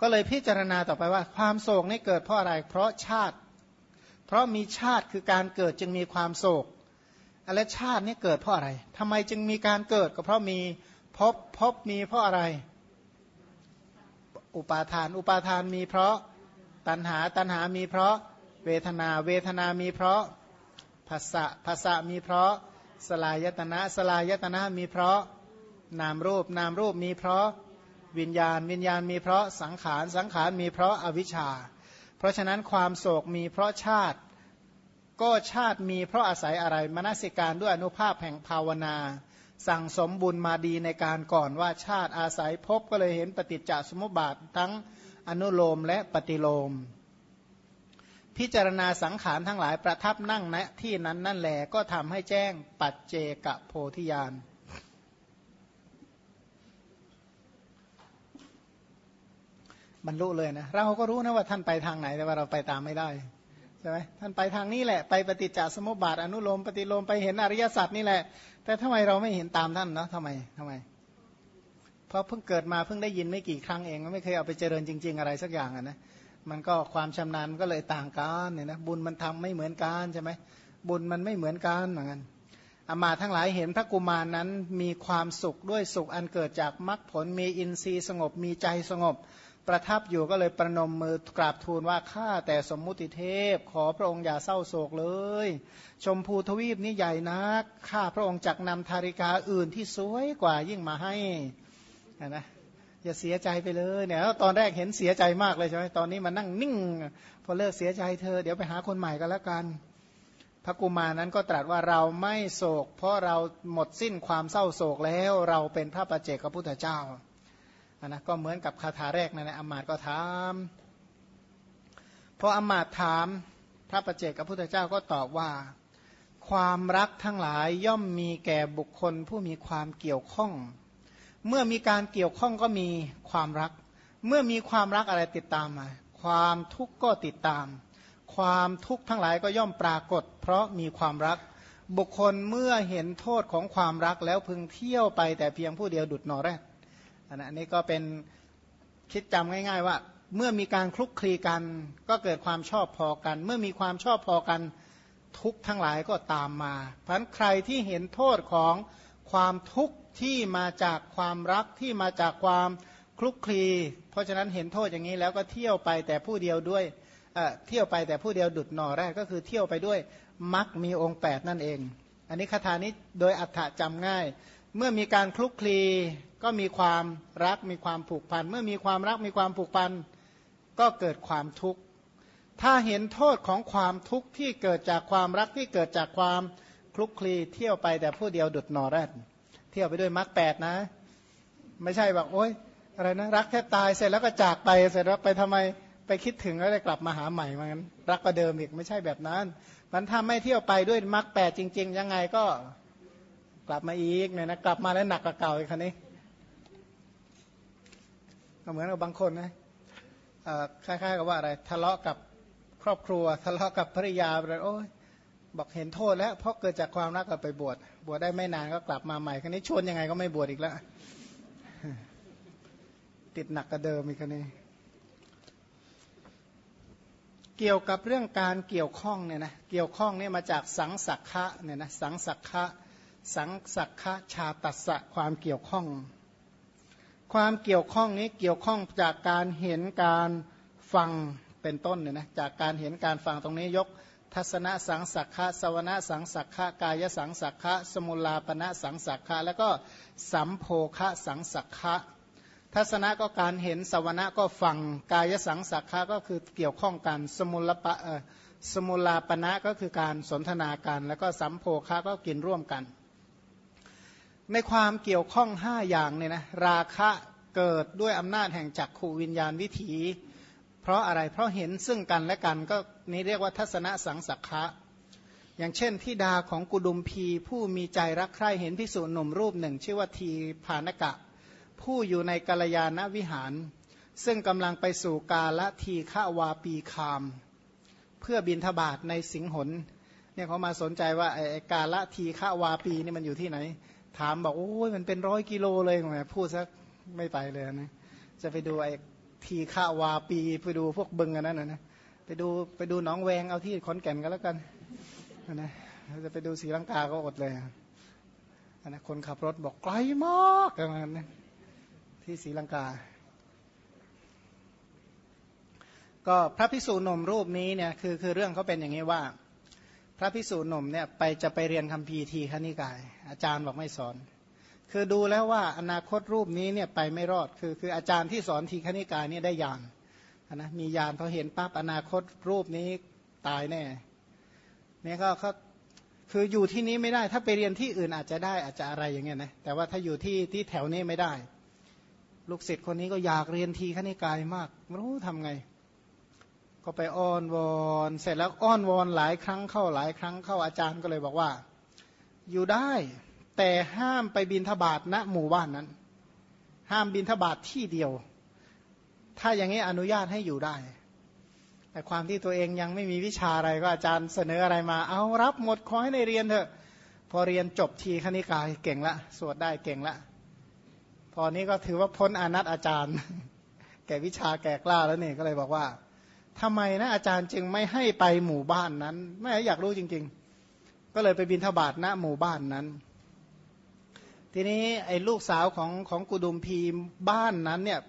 ก็เลยพิจารณาต่อไปว่า ความโศกนี่เกิดเพราะอะไร เพราะชาติ เพราะมีชาติคือการเกิดจึงมีความโศกและชาตินี่เกิดเพราะอะไรทำไมจึงมีการเกิดก็เพราะมีพบพบมีเพราะอะไร อุปาทาน อุปาทานมีเพราะตัณหาตัณหามีเพราะเวทนา เวทนามีเพราะภาษะภาษะมีเพราะสลายตนะสลายตนะมีเพราะนามรูปนามรูปมีเพราะ วิญญาณ วิญญาณมีเพราะสังขารสังขารมีเพราะอวิชชา เพราะฉะนั้นความโศกมีเพราะชาติ ก็ชาติมีเพราะอาศัยอะไรมนสิการด้วยอนุภาพแห่งภาวนา สั่งสมบุญมาดีในการก่อนว่าชาติอาศัยพบก็เลยเห็นปฏิจจสมุปบาททั้งอนุโลมและปฏิโลม พิจารณาสังขารทั้งหลายประทับนั่งณที่นั้นนั่นแหละก็ทำให้แจ้งปัจเจกโพธิญาณ บรรลุเลยนะเราก็รู้นะว่าท่านไปทางไหนแต่ว่าเราไปตามไม่ได้ใช่ไหมท่านไปทางนี้แหละไปปฏิจจสมุปบาทอนุโลมปฏิโลมไปเห็นอริยสัจนี่แหละ แต่ทำไมเราไม่เห็นตามท่านเนาะทำไมทำไม เพราะเพิ่งเกิดมาเพิ่งได้ยินไม่กี่ครั้งเองไม่เคยเอาไปเจริญจริง ๆ อะไรสักอย่างอะนะมันก็ความชำนาญก็เลยต่างกันเนี่ยนะบุญมันทำไม่เหมือนกันใช่ไหมบุญมันไม่เหมือนกันเหมือนกันอามาทั้งหลายเห็นพระกุมารนนั้นมีความสุขด้วยสุขอันเกิดจากมรรคผลมีอินทรีย์สงบมีใจสงบ ประทับอยู่ก็เลยประนมมือกราบทูลว่าข้าแต่สมมุติเทพ ขอพระองค์อย่าเศร้าโศกเลย ชมพูทวีปนี้ใหญ่นักข้าพระองค์จักนำธาริกาอื่นที่สวยกว่ายิ่งมาให้นะอย่าเสียใจไปเลยเนี่ยตอนแรกเห็นเสียใจมากเลยใช่ไหมตอนนี้มานั่งนิ่ง พอเลิกเสียใจเธอ เดี๋ยวไปหาคนใหม่กันแล้วกัน พระกุมารนั้นก็ตรัสว่าเราไม่โศก เพราะเราหมดสิ้นความเศร้าโศกแล้วเราเป็นพระประเจกพระพุทธเจ้า นะก็เหมือนกับคาถาแรกนั่นแหละอมาตก็ถามพออมาตถามพระประเจกับพุทธเจ้าก็ตอบว่า ความรักทั้งหลายย่อมมีแก่บุคคลผู้มีความเกี่ยวข้อง เมื่อมีการเกี่ยวข้องก็มีความรัก เมื่อมีความรักอะไรติดตามมา ความทุกข์ก็ติดตาม ความทุกข์ทั้งหลายก็ย่อมปรากฏ เพราะมีความรัก บุคคลเมื่อเห็นโทษของความรักแล้วพึงเที่ยวไปแต่เพียงผู้เดียวดุดนอแรก อันนี้ก็เป็นคิดจำง่าย ๆ ว่า เมื่อมีการคลุกคลีกัน ก็เกิดความชอบพอกัน เมื่อมีความชอบพอกันทุกทั้งหลายก็ตามมา เพราะฉะนั้นใครที่เห็นโทษของความทุกข์ที่มาจากความรักที่มาจากความคลุกคลี เพราะฉะนั้นเห็นโทษอย่างนี้แล้วก็เที่ยวไปแต่ผู้เดียวด้วยเเที่ยวไปแต่ผู้เดียวดุดหน่อแรกก็คือเที่ยวไปด้วยมักมีองค์ 8 นั่นเอง อันนี้คาถานี้โดยอัฏฐจำง่าย เมื่อมีการคลุกคลี ก็มีความรักมีความผูกพัน เมื่อมีความรักมีความผูกพัน ก็เกิดความทุกข์ ถ้าเห็นโทษของความทุกข์ที่เกิดจากความรักที่เกิดจากความคลุกคลีเที่ยวไปแต่ผู้เดียวดุดนอแรดเที่ยวไปด้วยมรรคแปดนะ ไม่ใช่แบบโอ๊ยอะไรนะรักแค่ตายเสร็จแล้วก็จากไปเสร็จแล้วไปทำไมไปคิดถึงแล้วได้กลับมาหาใหม่เหมือนรักก็เดิมอีกไม่ใช่แบบนั้น มันถ้าไม่เที่ยวไปด้วยมรรคแปดจริง ๆ ยังไงก็กลับมาอีกเนี่ยนะกลับมาแล้วหนักกว่าเก่าอีกคันนี้ ก็เหมือนกับบางคนนะคล้ายๆกับว่าอะไรทะเลาะกับครอบครัว ทะเลาะกับภริยาอะไรโอ้ยบอกเห็นโทษแล้ว เพราะเกิดจากความรักก็ไปบวชบวชได้ไม่นานก็กลับมาใหม่ครั้นี้ชวนยังไงก็ไม่บวชอีกแล้ว ติดหนักกระเดิมอีกครั้นี้ เกี่ยวกับเรื่องการเกี่ยวข้องเนี่ยนะเกี่ยวข้องเนี่ยมาจากสังสักขะเนี่ยนะสังสักขะสังสักขะชาตัสสะความเกี่ยวข้อง ความเกี่ยวข้องนี้เกี่ยวข้องจากการเห็นการฟังเป็นต้นเนี่ยนะจากการเห็นการฟังตรงนี้ยกทัศนสังสักขะสวนาสังสักขะกายสังสักขะสมุลาปณะสังสักขะแล้วก็สัมโพคะสังสักขะทัศนะก็การเห็นสวนะก็ฟังกายสังสักขะก็คือเกี่ยวข้องกันสมุลปะสมุลาปณะก็คือการสนทนากัน แล้วก็สัมโพคะก็กินร่วมกัน ในความเกี่ยวข้องห้าอย่างเนี่ยนะราคะเกิดด้วยอำนาจแห่งจักขูวิญญาณวิถี เพราะอะไรเพราะเห็นซึ่งกันและกันก็นี้เรียกว่าทัศนสังสักขะอย่างเช่นที่ดาของกุดุมพีผู้มีใจรักใคร่เห็นพิสูจน์หนุ่มรูปหนึ่ง ชื่อว่าทีพานกะ ผู้อยู่ในกัลยาณวิหาร ซึ่งกำลังไปสู่กาละทีฆาวาปีคาม เพื่อบินทบาทในสิงหน เนี่ยเขามาสนใจว่าไอ้กาละทีฆาวาปีนี่มันอยู่ที่ไหน ถามบอกโอ้ยมันเป็นร้อยกิโลเลยแหมพูดสักไม่ไปเลยนะจะไปดูไอ้ทีฆาวาปีไปดูพวกบึงอันนั้นนะไปดูไปดูหนองแวงเอาที่ขอนแก่นกันแล้วกันนะจะไปดูสีลังกาก็อดเลยนะคนขับรถบอกไกลมากประมาณนั้ที่สีลังกา ก็พระพิสูจน์นมรูปนี้เนี่ยคือคือเรื่องเขาเป็นอย่างนี้ว่า พระพิสูจน์หนุ่มเนี่ยไปจะไปเรียนคัมภีทีขณิกาย อาจารย์บอกไม่สอน คือดูแล้วว่าอนาคตรูปนี้เนี่ยไปไม่รอดคือคืออาจารย์ที่สอนทีขณิกายเนี่ยได้ยานนะมียานพอเห็นปั๊บอนาคตรูปนี้ตายแน่เนี่ยก็เขาคืออยู่ที่นี้ไม่ได้ ถ้าไปเรียนที่อื่นอาจจะได้อาจจะอะไรอย่างเงี้ยนะแต่ว่าถ้าอยู่ที่ที่แถวนี้ไม่ได้ ลูกศิษย์คนนี้ก็อยากเรียนทีขณิกายมากไม่รู้ทำไง ก็ไปอ้อนวอนเสร็จแล้วอ้อนวอนหลายครั้งเข้าหลายครั้งเข้าอาจารย์ก็เลยบอกว่า อยู่ได้ แต่ห้ามไปบินทบาทณหมู่บ้านนั้น ห้ามบินทบาทที่เดียว ถ้าอย่างนี้อนุญาตให้อยู่ได้ แต่ความที่ตัวเองยังไม่มีวิชาอะไรก็อาจารย์เสนออะไรมา เอารับหมดขอให้ในเรียนเถอะ พอเรียนจบทีคณิกายเก่งละสวดได้เก่งละพอนี้ก็ถือว่าพ้นอนัตอาจารย์ แก่วิชาแก่กล้าแล้วนี่ก็เลยบอกว่า ทำไมนะอาจารย์จึงไม่ให้ไปหมู่บ้านนั้น ไม่อยากรู้จริง ๆ ก็เลยไปบินทบาทณหมู่บ้านนั้น ทีนี้ไอ้ลูกสาวของของกุดุมพีบ้านนั้นเนี่ย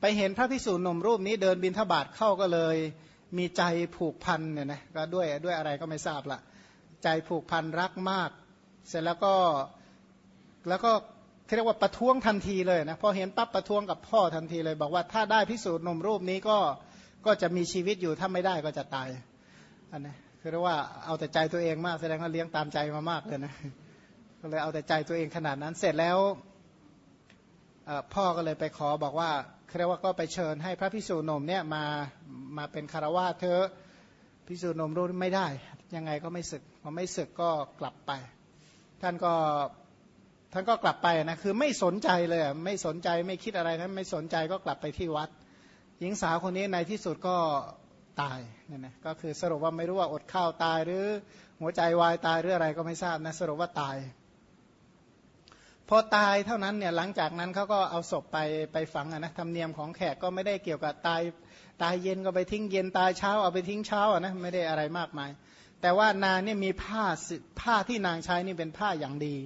ไปเห็นพระพิสูจน์นมรูปนี้เดินบินทบาทเข้าก็เลย มีใจผูกพันเนี่ยนะก็ด้วยด้วยอะไรก็ไม่ทราบละใจผูกพันรักมาก เสร็จแล้วก็แล้วก็เรียกว่าประท้วงทันทีเลยนะพอเห็นปั๊บประท้วงกับพ่อทันทีเลย บอกว่าถ้าได้พิสูจน์นมรูปนี้ก็ ก็จะมีชีวิตอยู่ถ้าไม่ได้ก็จะตายอันนี้คือเรียกว่าเอาแต่ใจตัวเองมากแสดงว่าเลี้ยงตามใจมามากเลยนะก็เลยเอาแต่ใจตัวเองขนาดนั้น เสร็จแล้วพ่อก็เลยไปขอบอกว่าเรียกว่าก็ไปเชิญให้พระพิสูจนมเนี่ยมามาเป็นคารวะเธอพิสูจน์นมรู้ไม่ได้ ยังไงก็ไม่ศึกพอไม่ศึกก็กลับไป ท่านก็ท่านก็กลับไปนะคือไม่สนใจเลยไม่สนใจไม่คิดอะไรนั้นไม่สนใจก็กลับไปที่วัด หญิงสาวคนนี้ในที่สุดก็ตายเนี่ยนะก็คือสรุปว่าไม่รู้ว่าอดข้าวตายหรือหัวใจวายตายหรืออะไรก็ไม่ทราบนะสรุปว่าตาย พอตายเท่านั้นเนี่ยหลังจากนั้นเขาก็เอาศพไปไปฝังนะธรรมเนียมของแขกก็ไม่ได้เกี่ยวกับตายตายเย็นก็ไปทิ้งเย็นตายเช้าเอาไปทิ้งเช้าอะนะไม่ได้อะไรมากมาย แต่ว่านางเนี่ยมีผ้าผ้าที่นางใช้นี่เป็นผ้าอย่างดี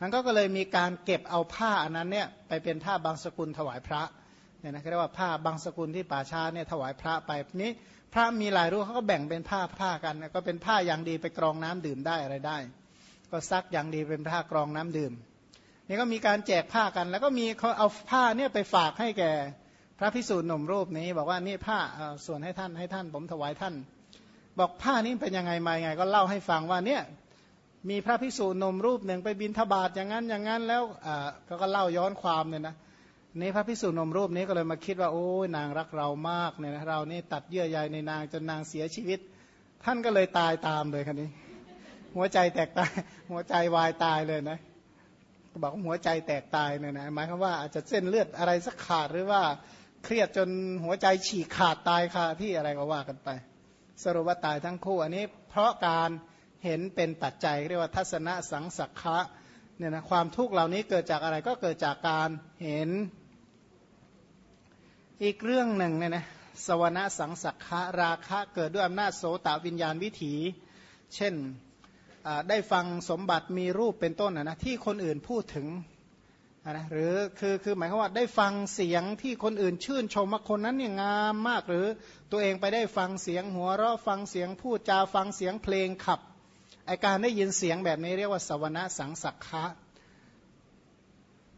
นั้นก็เลยมีการเก็บเอาผ้าอันนั้นเนี่ยไปเป็นผ้าบางสกุลถวายพระเเนี่ยนะเรียกว่าผ้าบางสกุลที่ป่าช้าเนี่ยถวายพระไปนี้ พระมีหลายรูปเขาก็แบ่งเป็นผ้าผ้ากันก็เป็นผ้าอย่างดีไปกรองน้ำดื่มได้อะไรได้ ก็ซักอย่างดีเป็นผ้ากรองน้ำดื่มนี่ก็มีการแจกผ้ากัน แล้วก็มีเขาเอาผ้าเนี่ยไปฝากให้แก่พระพิสูจน์หนุ่มรูปนี้ บอกว่านี่ผ้าส่วนให้ท่านให้ท่าน ผมถวายท่าน บอกผ้านี้เป็นยังไงมาไง ก็เล่าให้ฟังว่าเนี่ยมีพระพิสูจน์นมรูปหนึ่งไปบินทบาทอย่างนั้นอย่างนั้นแล้วอ่าก็เล่าย้อนความเนี่ยนะ นี่พระพิสูจน์นมรูปนี้ก็เลยมาคิดว่าโอ้ยนางรักเรามากเนี่ยนะเรานี่ตัดเยื่อใยในนางจนนางเสียชีวิต ท่านก็เลยตายตามเลยคันนี้ หัวใจแตกตาย หัวใจวายตายเลยนะบอกหัวใจแตกตายเนี่ยนะหมายความว่าอาจจะเส้นเลือดอะไรสักขาดหรือว่าเครียดจนหัวใจฉีกขาดตายคาที่อะไรก็ว่ากันไป สรุปว่าตายทั้งคู่อันนี้ เพราะการเห็นเป็นปัจจัยเรียกว่าทัศนสังสักขะเนี่ยนะความทุกข์เหล่านี้เกิดจากอะไรก็เกิดจากการเห็น อีกเรื่องหนึ่งเนี่ยนะสวนาสังสักะราคะเกิดด้วยอำนาจโสตวิญญาณวิถี เช่นได้ฟังสมบัติมีรูปเป็นต้นนะที่คนอื่นพูดถึงนะหรือคือคือหมายความว่าได้ฟังเสียงที่คนอื่นชื่นชมว่าคนนั้นเนี่ยงามมากหรือตัวเองไปได้ฟังเสียงหัวเราะฟังเสียงพูดจาฟังเสียงเพลงขับไอการได้ยินเสียงแบบนี้เรียกว่าสวนาสังสักคะ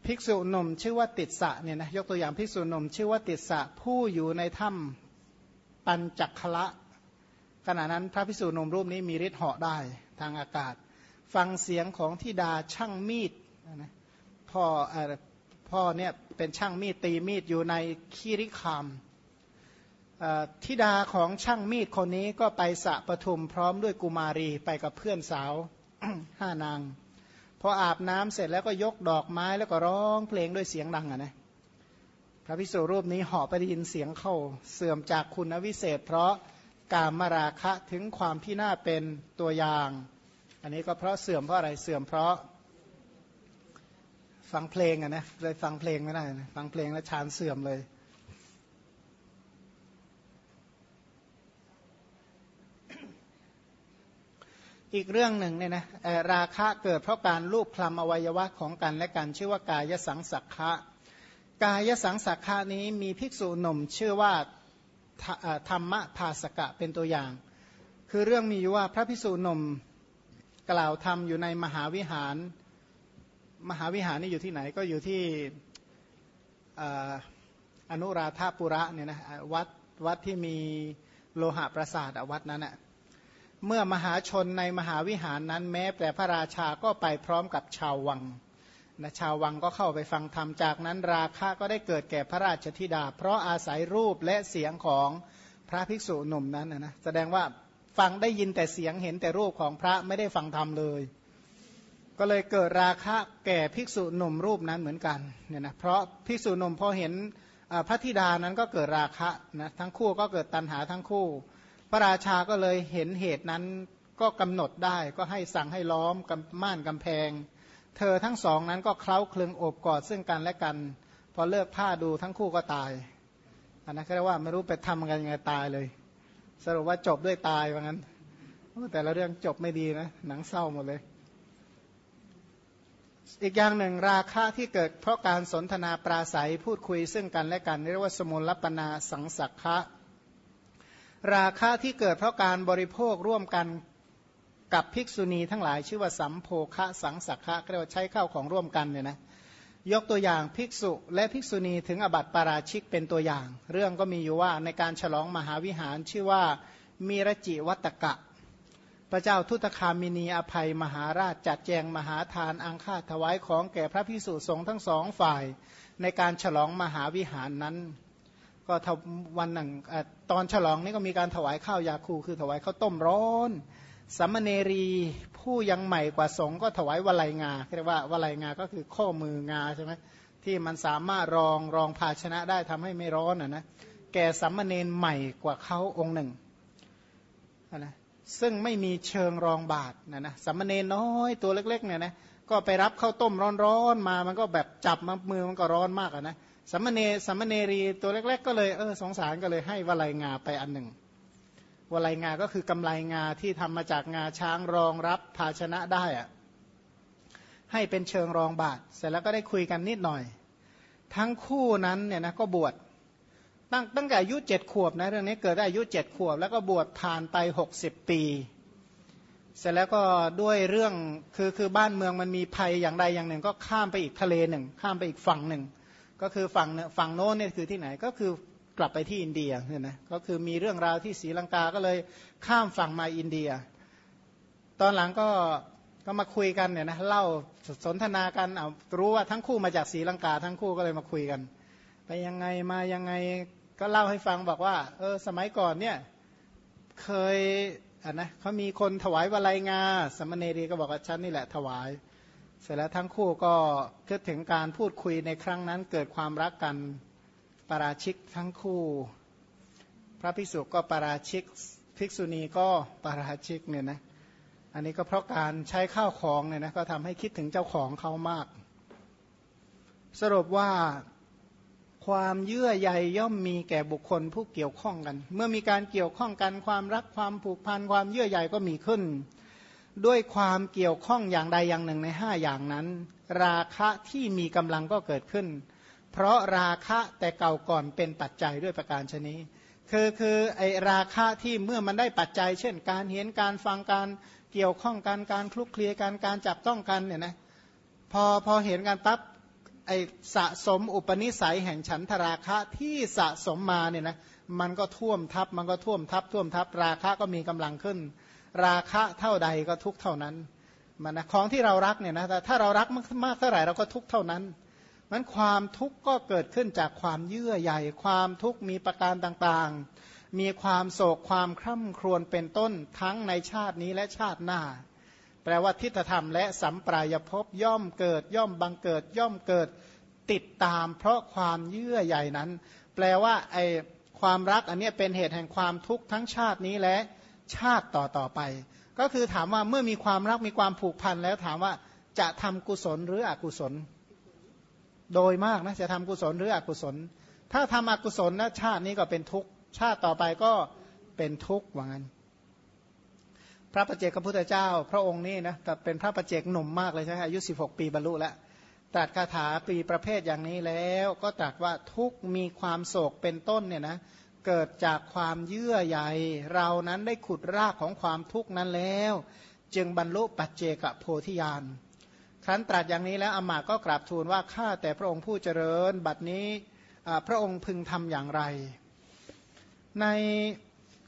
ภิกษุนมชื่อว่าติดสะเนี่ยนะยกตัวอย่างภิกษุนมชื่อว่าติดสะผู้อยู่ในถ้ำปัญจคละขณะนั้นพระภิกษุนมรูปนี้มีฤทธิ์เหาะได้ทางอากาศ ฟังเสียงของทิดาช่างมีดนะพ่อพ่อเนี่ยเป็นช่างมีดตีมีดอยู่ในคีริคามทิดาของช่างมีดคนนี้ก็ไปสะปทุมพร้อมด้วยกุมารีไปกับเพื่อนสาวห้านาง ออาบน้ำเสร็จแล้วก็ยกดอกไม้แล้วก็ร้องเพลงด้วยเสียงดังอะนะพระพิสุรูปนี้เหาะไปได้ยินเสียงเข้าเสื่อมจากคุณวิเศษ เพราะกามราคะถึงความพินาศเป็นตัวอย่าง อันนี้ก็เพราะเสื่อมเพราะอะไรเสื่อมเพราะฟังเพลงอะนะเลยฟังเพลงไม่ได้นะฟังเพลงแล้วฌานเสื่อมเลย อีกเรื่องหนึ่งเนี่ยนะราคะเกิดเพราะการลูบคลำอวัยวะของกันและกันชื่อว่ากายสังสักขะกายสังสักขะนี้มีภิกษุหนุ่มชื่อว่าธรรมะภาสกะเป็นตัวอย่าง คือเรื่องมีอยู่ว่าพระภิกษุหนุ่มกล่าวธรรมอยู่ในมหาวิหาร มหาวิหารนี่อยู่ที่ไหนก็อยู่ที่อนุราธาปุระเนี่ยนะวัดวัดที่มีโลหะประสาทวัดนั้นนะ เมื่อมหาชนในมหาวิหารนั้นแม้แต่พระราชาก็ไปพร้อมกับชาววังนะชาววังก็เข้าไปฟังธรรมจากนั้นราคะก็ได้เกิดแก่พระราชธิดา เพราะอาศัยรูปและเสียงของพระภิกษุหนุ่มนั้นนะแสดงว่าฟังได้ยินแต่เสียงเห็นแต่รูปของพระไม่ได้ฟังธรรมเลย ก็เลยเกิดราคะแก่ภิกษุหนุ่มรูปนั้นเหมือนกันเนี่ยนะเพราะภิกษุหนุ่มพอเห็นพระธิดานั้นก็เกิดราคะนะทั้งคู่ก็เกิดตัณหาทั้งคู่ พระราชาก็เลยเห็นเหตุนั้นก็กำหนดได้ก็ให้สั่งให้ล้อมกม่านกำแพง เธอทั้งสองนั้นก็เคล้าคลึงโอบกอดซึ่งกันและกัน พอเลิกผ้าดูทั้งคู่ก็ตายอันนั้นเรียกว่าไม่รู้ไปทำกันยังไงตายเลย สรุปว่าจบด้วยตายว่างั้นแต่ละเรื่องจบไม่ดีนะหนังเศร้าหมดเลย อีกอย่างหนึ่งราคะที่เกิดเพราะการสนทนาปราศัยพูดคุยซึ่งกันและกันเรียกว่าสมุลปนาสังสักคะ ราคะที่เกิดเพราะการบริโภคร่วมกันกับภิกษุณีทั้งหลายชื่อว่าสัมโพคะสังสักคะเรียกว่าใช้ข้าวของร่วมกันเนี่ยนะยกตัวอย่างภิกษุและภิกษุณีถึงอบัติปาราชิกเป็นตัวอย่าง เรื่องก็มีอยู่ว่าในการฉลองมหาวิหารชื่อว่ามีรจิวัตกะ พระเจ้าทุตคามินีอภัยมหาราชจัดแจงมหาทานอังคาถวายของแก่พระพิสุสงฆ์ทั้งสองฝ่าย ในการฉลองมหาวิหารนั้น ก็วันหนึ่งตอนฉลองนี่ก็มีการถวายข้าวยาคูคือถวายข้าวต้มร้อนสัมเนรีผู้ยังใหม่กว่าสงก็ถวายวลัยงาเรียกว่าวลัยงาก็คือข้อมืองาใช่ไหมที่มันสามารถรองรองภาชนะได้ทำให้ไม่ร้อนอะนะแก่สัมเนรใหม่กว่าเขาองค์หนึ่งนะซึ่งไม่มีเชิงรองบาทนะนะสัมเนน้อยตัวเล็กๆเนี่ยนะก็ไปรับข้าวต้มร้อนๆมามันก็แบบจับมามือมันก็ร้อนมากอะนะ สัมเนสัมเนรีตัวเล็ก ๆ ก็เลยเออสงสารก็เลยให้วลัยงาไปอันหนึ่งวลัยงาก็คือกำไรงาที่ทำมาจากงาช้างรองรับภาชนะได้อะให้เป็นเชิงรองบาท เสร็จแล้วก็ได้คุยกันนิดหน่อย ทั้งคู่นั้นเนี่ยนะก็บวชตั้งตั้งแต่อายุเจ็ดขวบนะเรื่องนี้เกิดได้อายุเจ็ดขวบ แล้วก็บวชผ่านไปหกสิบปี เสร็จแล้วก็ด้วยเรื่องคือคือบ้านเมืองมันมีภัยอย่างใดอย่างหนึ่ง ก็ข้ามไปอีกทะเลหนึ่ง ข้ามไปอีกฝั่งหนึ่ง ก็คือฝั่งฝั่งโน้นเนี่ยคือที่ไหนก็คือกลับไปที่อินเดียเนี่ยนะก็คือมีเรื่องราวที่ศรีลังกาก็เลยข้ามฝั่งมาอินเดีย ตอนหลังก็ก็มาคุยกันเนี่ยนะเล่าสนทนากันเอารู้ว่าทั้งคู่มาจากศรีลังกา ทั้งคู่ก็เลยมาคุยกัน ไปยังไงมายังไงก็เล่าให้ฟังบอกว่า เออสมัยก่อนเนี่ยเคยอะนะเขามีคนถวายวลัยงาสมณเณรีก็บอกว่าฉันนี่แหละถวาย เสร็จแล้วทั้งคู่ก็คิดถึงการพูดคุยในครั้งนั้นเกิดความรักกันปราชิกทั้งคู่ พระภิกษุก็ปราชิกภิกษุณีก็ปราชิกเนี่ยนะอันนี้ก็เพราะการใช้ข้าวของเนี่ยนะก็ทำให้คิดถึงเจ้าของเขามาก สรุปว่าความเยื่อใยย่อมมีแก่บุคคลผู้เกี่ยวข้องกัน เมื่อมีการเกี่ยวข้องกันความรักความผูกพันความเยื่อใยก็มีขึ้น ด้วยความเกี่ยวข้องอย่างใดอย่างหนึ่งในห้าอย่างนั้น ราคะที่มีกำลังก็เกิดขึ้น เพราะราคะแต่เก่าก่อนเป็นปัจจัยด้วยประการชนี้คือคือไอราคะที่เมื่อมันได้ปัจจัย เช่น การเห็นการฟังการเกี่ยวข้องกันการคลุกเคลียกันการจับต้องกันเนี่ยนะพอพอเห็นกันปั๊บไอสะสมอุปนิสัยแห่งฉันทราคะที่สะสมมาเนี่ยนะมันก็ท่วมทับมันก็ท่วมทับท่วมทับราคะก็มีกำลังขึ้น ราคะเท่าใดก็ทุกเท่านั้นมันนะของที่เรารักเนี่ยนะแต่ถ้าเรารักมากเท่าไหร่เราก็ทุกเท่านั้นมันความทุกข์ก็เกิดขึ้นจากความเยื่อใยความทุกข์มีประการต่างๆ มีความโศกความคร่ำครวญเป็นต้นทั้งในชาตินี้และชาติหน้า แปลว่าทิฏฐธรรมและสัมปรายภพย่อมเกิด ย่อมบังเกิด ย่อมเกิดติดตาม เพราะความเยื่อใยนั้น แปลว่าไอความรักอันนี้เป็นเหตุแห่งความทุกข์ทั้งชาตินี้และ ชาติต่อต่อไป ก็คือถามว่าเมื่อมีความรักมีความผูกพันแล้วถามว่าจะทำกุศลหรืออกุศล โดยมากนะจะทำกุศลหรืออกุศล ถ้าทำอกุศลนะชาตินี้ก็เป็นทุกข์ชาติต่อไปก็เป็นทุกข์ว่างั้น พระประเจกพระพุทธเจ้า พระองค์นี้นะแต่เป็นพระประเจกหนุ่มมากเลยใช่ไหมอายุ 16 ปีบรรลุแล้วตรัสคาถาปีประเภทอย่างนี้แล้ว ก็ตรัสว่าทุกมีความโศกเป็นต้นเนี่ยนะ เกิดจากความเยื่อใยเรานั้นได้ขุดรากของความทุกข์นั้นแล้ว จึงบรรลุปัจเจกโพธิญาณครั้นตรัสอย่างนี้แล้วอมาก็กราบทูลว่าข้าแต่พระองค์ผู้เจริญบัดนี้พระองค์พึงทำอย่างไร ใน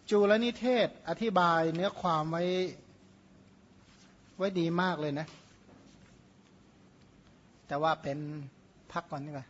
จุลนิเทศอธิบายเนื้อความไว้ไว้ดีมากเลยนะ แต่ว่าเป็นพักก่อนดีกว่า